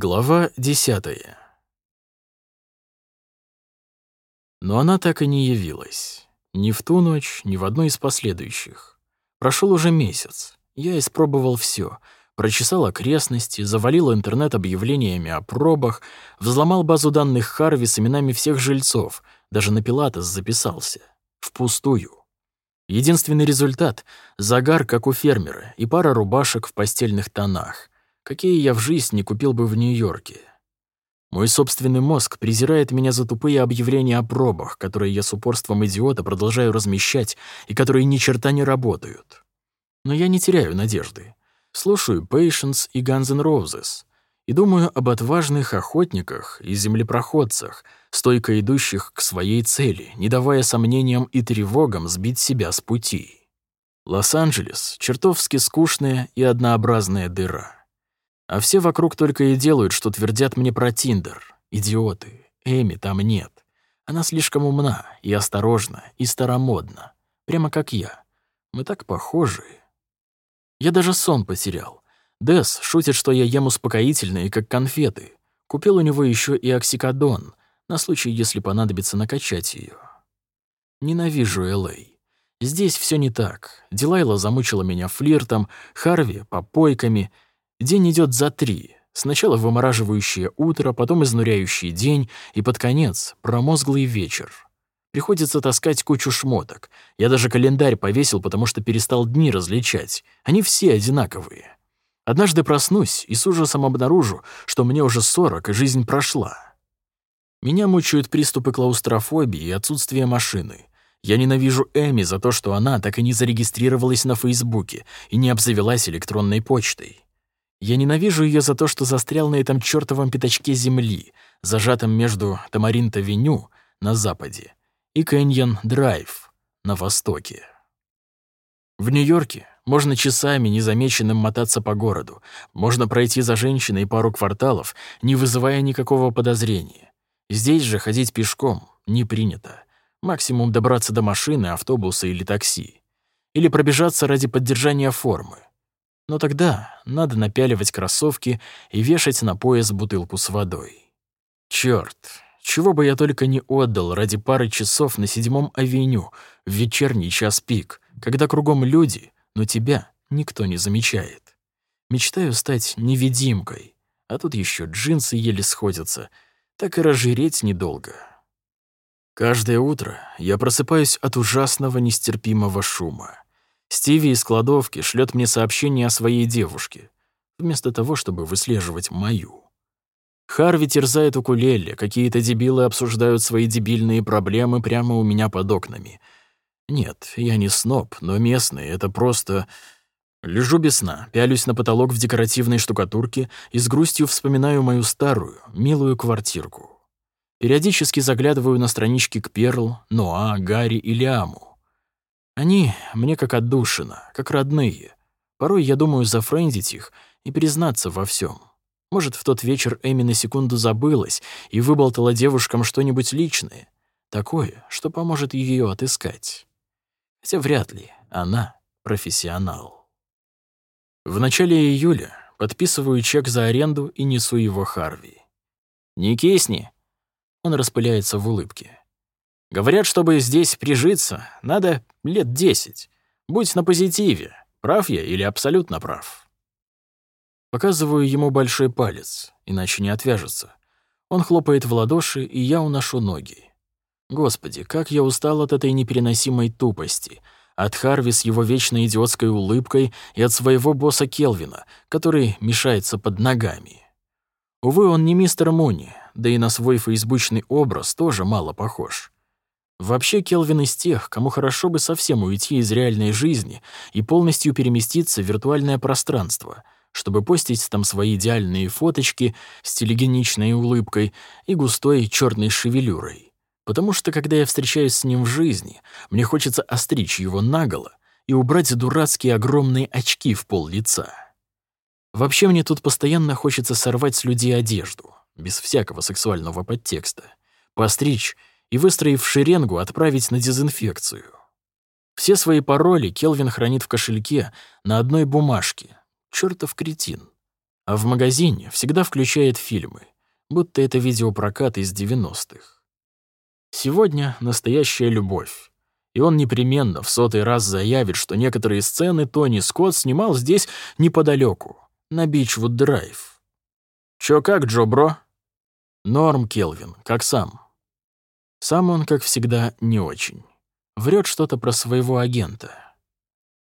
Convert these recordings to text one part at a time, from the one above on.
Глава десятая. Но она так и не явилась. Ни в ту ночь, ни в одной из последующих. Прошел уже месяц. Я испробовал все: Прочесал окрестности, завалил интернет объявлениями о пробах, взломал базу данных Харви с именами всех жильцов, даже на Пилатес записался. Впустую. Единственный результат — загар, как у фермера, и пара рубашек в постельных тонах — какие я в жизнь не купил бы в Нью-Йорке. Мой собственный мозг презирает меня за тупые объявления о пробах, которые я с упорством идиота продолжаю размещать и которые ни черта не работают. Но я не теряю надежды. Слушаю Patience и Guns N' Roses и думаю об отважных охотниках и землепроходцах, стойко идущих к своей цели, не давая сомнениям и тревогам сбить себя с пути. Лос-Анджелес — чертовски скучная и однообразная дыра. А все вокруг только и делают, что твердят мне про Тиндер. Идиоты. Эми там нет. Она слишком умна и осторожна, и старомодна. Прямо как я. Мы так похожи. Я даже сон потерял. Дес шутит, что я ем успокоительные, как конфеты. Купил у него еще и оксикодон, на случай, если понадобится накачать ее. Ненавижу Л.А. Здесь все не так. Дилайла замучила меня флиртом, Харви — попойками — День идет за три. Сначала вымораживающее утро, потом изнуряющий день и под конец промозглый вечер. Приходится таскать кучу шмоток. Я даже календарь повесил, потому что перестал дни различать. Они все одинаковые. Однажды проснусь и с ужасом обнаружу, что мне уже сорок, и жизнь прошла. Меня мучают приступы клаустрофобии и отсутствие машины. Я ненавижу Эми за то, что она так и не зарегистрировалась на Фейсбуке и не обзавелась электронной почтой. Я ненавижу ее за то, что застрял на этом чертовом пятачке земли, зажатом между Тамаринт-авеню на западе и Кэньон-драйв на востоке. В Нью-Йорке можно часами незамеченным мотаться по городу, можно пройти за женщиной пару кварталов, не вызывая никакого подозрения. Здесь же ходить пешком не принято. Максимум добраться до машины, автобуса или такси. Или пробежаться ради поддержания формы. Но тогда надо напяливать кроссовки и вешать на пояс бутылку с водой. Чёрт, чего бы я только не отдал ради пары часов на седьмом авеню в вечерний час пик, когда кругом люди, но тебя никто не замечает. Мечтаю стать невидимкой, а тут еще джинсы еле сходятся, так и разжиреть недолго. Каждое утро я просыпаюсь от ужасного нестерпимого шума. Стиви из кладовки шлет мне сообщение о своей девушке, вместо того, чтобы выслеживать мою. Харви терзает укулеле, какие-то дебилы обсуждают свои дебильные проблемы прямо у меня под окнами. Нет, я не сноб, но местный — это просто... Лежу без сна, пялюсь на потолок в декоративной штукатурке и с грустью вспоминаю мою старую, милую квартирку. Периодически заглядываю на странички к Перл, Ноа, Гарри и Лиаму. Они мне как отдушина, как родные. Порой я думаю зафрендить их и признаться во всем. Может, в тот вечер Эми на секунду забылась и выболтала девушкам что-нибудь личное, такое, что поможет ее отыскать. Хотя вряд ли она профессионал. В начале июля подписываю чек за аренду и несу его Харви. «Не кисни!» Он распыляется в улыбке. Говорят, чтобы здесь прижиться, надо лет десять. Будь на позитиве. Прав я или абсолютно прав? Показываю ему большой палец, иначе не отвяжется. Он хлопает в ладоши, и я уношу ноги. Господи, как я устал от этой непереносимой тупости, от Харви с его вечной идиотской улыбкой и от своего босса Келвина, который мешается под ногами. Увы, он не мистер Муни, да и на свой фейсбучный образ тоже мало похож. Вообще Келвин из тех, кому хорошо бы совсем уйти из реальной жизни и полностью переместиться в виртуальное пространство, чтобы постить там свои идеальные фоточки с телегеничной улыбкой и густой черной шевелюрой. Потому что, когда я встречаюсь с ним в жизни, мне хочется остричь его наголо и убрать дурацкие огромные очки в пол лица. Вообще мне тут постоянно хочется сорвать с людей одежду, без всякого сексуального подтекста, постричь и, выстроив шеренгу, отправить на дезинфекцию. Все свои пароли Келвин хранит в кошельке на одной бумажке. Чёртов кретин. а в магазине всегда включает фильмы, будто это видеопрокат из 90-х. Сегодня настоящая любовь. И он непременно в сотый раз заявит, что некоторые сцены Тони Скотт снимал здесь неподалеку, на Бичвуд-драйв. «Чё как, Джо, бро?» «Норм, Келвин, как сам?» Сам он, как всегда, не очень. Врет что-то про своего агента.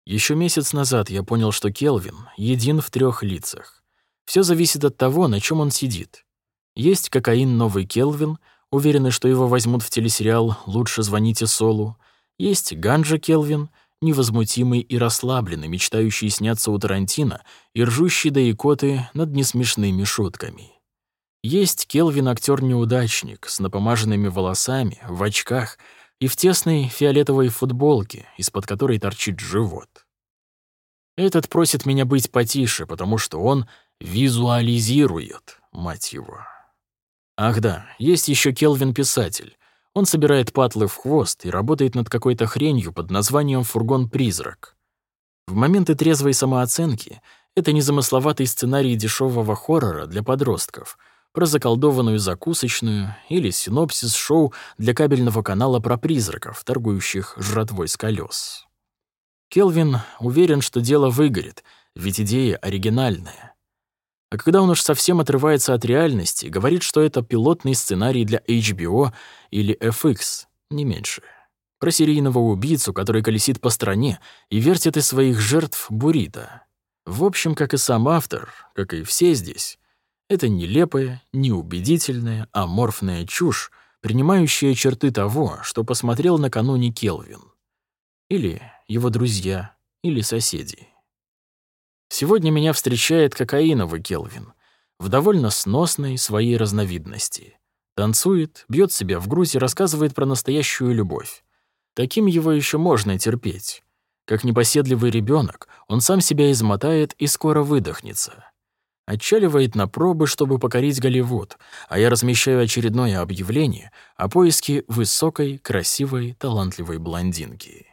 Еще месяц назад я понял, что Келвин един в трех лицах. Все зависит от того, на чем он сидит. Есть кокаин «Новый Келвин», уверены, что его возьмут в телесериал «Лучше звоните Солу». Есть ганджа Келвин, невозмутимый и расслабленный, мечтающий сняться у Тарантино и ржущий до икоты над несмешными шутками. Есть Келвин актер-неудачник с напомаженными волосами, в очках и в тесной фиолетовой футболке, из-под которой торчит живот. Этот просит меня быть потише, потому что он визуализирует, мать его. Ах да, есть еще Келвин-писатель. Он собирает патлы в хвост и работает над какой-то хренью под названием «Фургон-призрак». В моменты трезвой самооценки это незамысловатый сценарий дешевого хоррора для подростков про заколдованную закусочную или синопсис шоу для кабельного канала про призраков, торгующих жратвой с колес. Келвин уверен, что дело выгорит, ведь идея оригинальная. А когда он уж совсем отрывается от реальности, говорит, что это пилотный сценарий для HBO или FX, не меньше. Про серийного убийцу, который колесит по стране и вертит из своих жертв буррито. В общем, как и сам автор, как и все здесь, это нелепая, неубедительная, аморфная чушь, принимающая черты того, что посмотрел накануне Келвин. Или его друзья, или соседи. Сегодня меня встречает кокаиновый Келвин в довольно сносной своей разновидности. Танцует, бьет себя в грудь и рассказывает про настоящую любовь. Таким его еще можно терпеть. Как непоседливый ребенок, он сам себя измотает и скоро выдохнется. Отчаливает на пробы, чтобы покорить Голливуд, а я размещаю очередное объявление о поиске высокой, красивой, талантливой блондинки.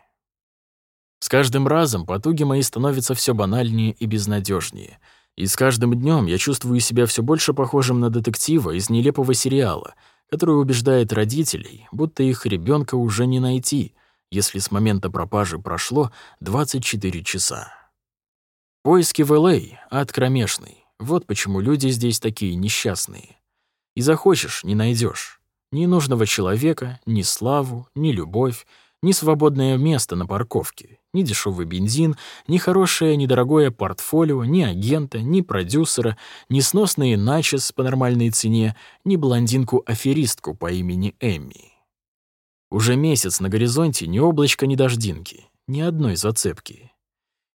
С каждым разом потуги мои становятся все банальнее и безнадежнее, и с каждым днем я чувствую себя все больше похожим на детектива из нелепого сериала, который убеждает родителей, будто их ребенка уже не найти, если с момента пропажи прошло 24 часа. Поиски в Л.А. — ад кромешный. Вот почему люди здесь такие несчастные. И захочешь — не найдешь Ни нужного человека, ни славу, ни любовь, ни свободное место на парковке, ни дешевый бензин, ни хорошее, недорогое портфолио, ни агента, ни продюсера, ни сносные начес по нормальной цене, ни блондинку-аферистку по имени Эмми. Уже месяц на горизонте ни облачка, ни дождинки, ни одной зацепки.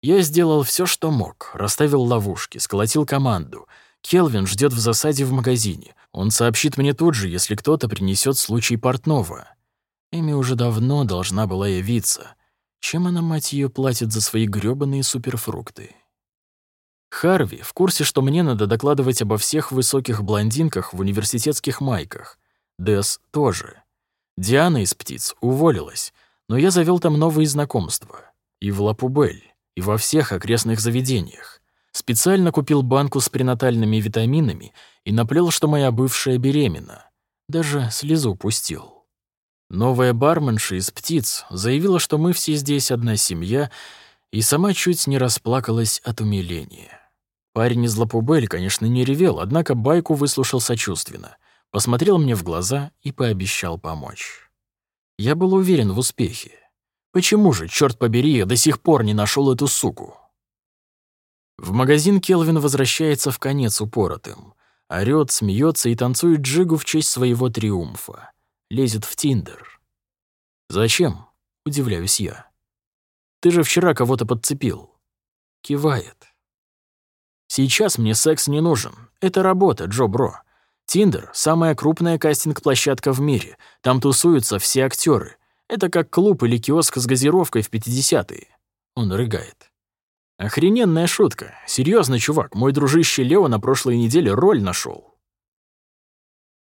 Я сделал все, что мог, расставил ловушки, сколотил команду. Келвин ждет в засаде в магазине. Он сообщит мне тут же, если кто-то принесет случай портного. Эми уже давно должна была явиться. Чем она, мать ее, платит за свои грёбаные суперфрукты? Харви в курсе, что мне надо докладывать обо всех высоких блондинках в университетских майках. Дес тоже. Диана из «Птиц» уволилась, но я завел там новые знакомства. И в Лапубель, и во всех окрестных заведениях. Специально купил банку с пренатальными витаминами и наплел, что моя бывшая беременна. Даже слезу пустил. Новая барменша из «Птиц» заявила, что мы все здесь одна семья, и сама чуть не расплакалась от умиления. Парень из Лапубель, конечно, не ревел, однако байку выслушал сочувственно, посмотрел мне в глаза и пообещал помочь. Я был уверен в успехе. Почему же, черт побери, я до сих пор не нашел эту суку? В магазин Келвин возвращается в конец упоротым. Орёт, смеется и танцует джигу в честь своего триумфа лезет в Тиндер. «Зачем?» — удивляюсь я. «Ты же вчера кого-то подцепил». Кивает. «Сейчас мне секс не нужен. Это работа, Джо Бро. Тиндер — самая крупная кастинг-площадка в мире. Там тусуются все актеры. Это как клуб или киоск с газировкой в 50-е». Он рыгает. Охрененная шутка. Серьезно, чувак, мой дружище Лео на прошлой неделе роль нашел.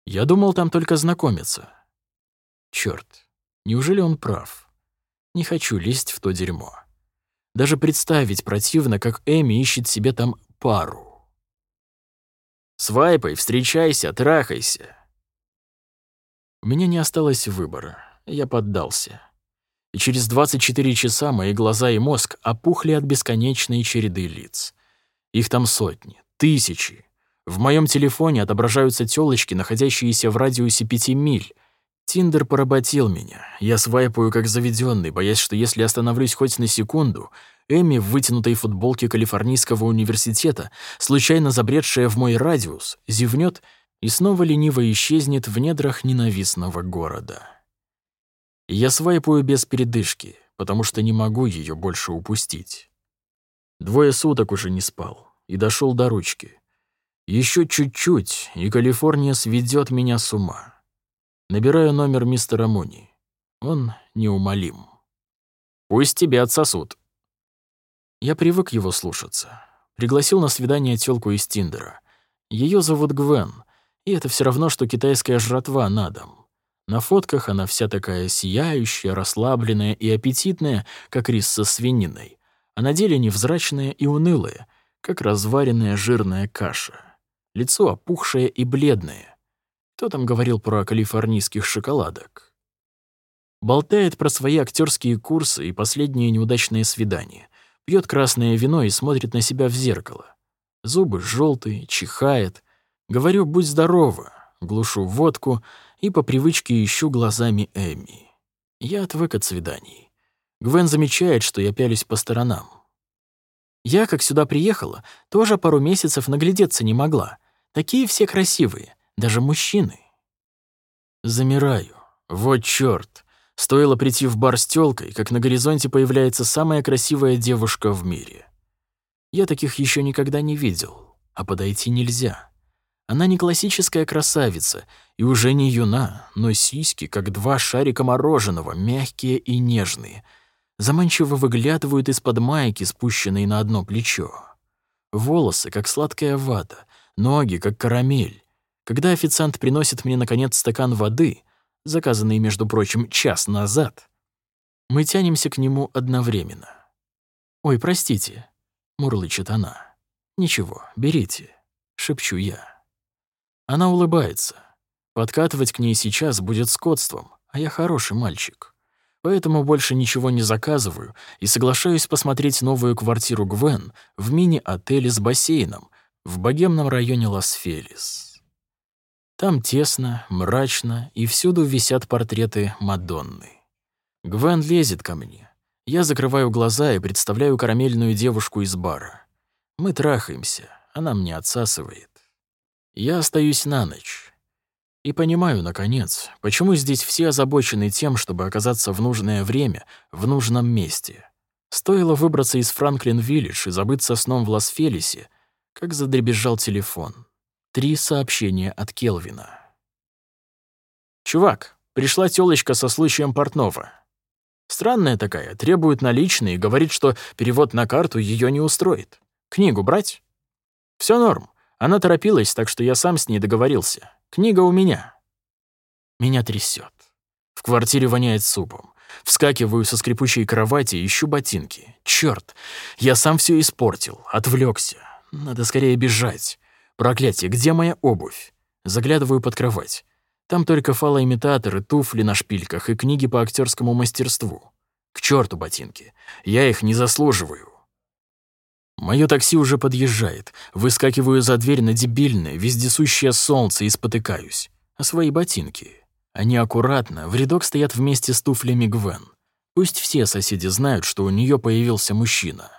Я думал, там только знакомиться. Черт, неужели он прав? Не хочу лезть в то дерьмо. Даже представить противно, как Эми ищет себе там пару. Свайпай, встречайся, трахайся. У меня не осталось выбора. Я поддался. И через 24 часа мои глаза и мозг опухли от бесконечной череды лиц. Их там сотни, тысячи. В моем телефоне отображаются тёлочки, находящиеся в радиусе пяти миль. Тиндер поработил меня. Я свайпаю как заведенный, боясь, что если остановлюсь хоть на секунду, Эми в вытянутой футболке Калифорнийского университета, случайно забредшая в мой радиус, зевнет и снова лениво исчезнет в недрах ненавистного города. Я свайпаю без передышки, потому что не могу ее больше упустить. Двое суток уже не спал и дошел до ручки. Еще чуть-чуть, и Калифорния сведет меня с ума. Набираю номер мистера Муни. Он неумолим. «Пусть тебя отсосут». Я привык его слушаться. Пригласил на свидание тёлку из Тиндера. Ее зовут Гвен, и это все равно, что китайская жратва на дом. На фотках она вся такая сияющая, расслабленная и аппетитная, как рис со свининой, а на деле невзрачная и унылая, как разваренная жирная каша. Лицо опухшее и бледное. Кто там говорил про калифорнийских шоколадок? Болтает про свои актерские курсы и последние неудачные свидания. Пьет красное вино и смотрит на себя в зеркало. Зубы желтые, чихает. Говорю «будь здорова», глушу водку и по привычке ищу глазами Эми. Я отвык от свиданий. Гвен замечает, что я пялюсь по сторонам. Я, как сюда приехала, тоже пару месяцев наглядеться не могла. Такие все красивые, даже мужчины. Замираю. Вот чёрт. Стоило прийти в бар с тёлкой, как на горизонте появляется самая красивая девушка в мире. Я таких ещё никогда не видел, а подойти нельзя. Она не классическая красавица и уже не юна, но сиськи, как два шарика мороженого, мягкие и нежные — заманчиво выглядывают из-под майки, спущенной на одно плечо. Волосы, как сладкая вата, ноги, как карамель. Когда официант приносит мне, наконец, стакан воды, заказанный, между прочим, час назад, мы тянемся к нему одновременно. «Ой, простите», — мурлычет она. «Ничего, берите», — шепчу я. Она улыбается. Подкатывать к ней сейчас будет скотством, а я хороший мальчик. Поэтому больше ничего не заказываю и соглашаюсь посмотреть новую квартиру Гвен в мини-отеле с бассейном в богемном районе Лас-Фелис. Там тесно, мрачно, и всюду висят портреты Мадонны. Гвен лезет ко мне. Я закрываю глаза и представляю карамельную девушку из бара. Мы трахаемся, она мне отсасывает. Я остаюсь на ночь. И понимаю, наконец, почему здесь все озабочены тем, чтобы оказаться в нужное время, в нужном месте. Стоило выбраться из Франклин-Виллидж и забыться сном в Лас-Фелисе, как задребезжал телефон. Три сообщения от Келвина. «Чувак, пришла тёлочка со случаем портного. Странная такая, требует наличные и говорит, что перевод на карту её не устроит. Книгу брать? Всё норм. Она торопилась, так что я сам с ней договорился. Книга у меня. Меня трясет. В квартире воняет супом. Вскакиваю со скрипучей кровати ищу ботинки. Черт, я сам все испортил, отвлекся. Надо скорее бежать. Проклятие, где моя обувь? Заглядываю под кровать. Там только фалоимитаторы, туфли на шпильках и книги по актерскому мастерству. К черту ботинки. Я их не заслуживаю. Мое такси уже подъезжает. Выскакиваю за дверь на дебильное, вездесущее солнце и спотыкаюсь. А свои ботинки. Они аккуратно, в рядок стоят вместе с туфлями Гвен. Пусть все соседи знают, что у нее появился мужчина.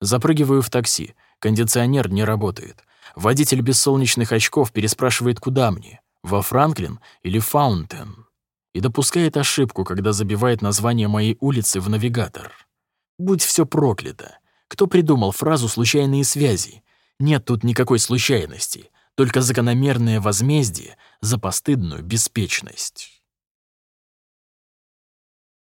Запрыгиваю в такси. Кондиционер не работает. Водитель без солнечных очков переспрашивает, куда мне. Во Франклин или Фаунтен. И допускает ошибку, когда забивает название моей улицы в навигатор. Будь все проклято. Кто придумал фразу «случайные связи»? Нет тут никакой случайности, только закономерное возмездие за постыдную беспечность.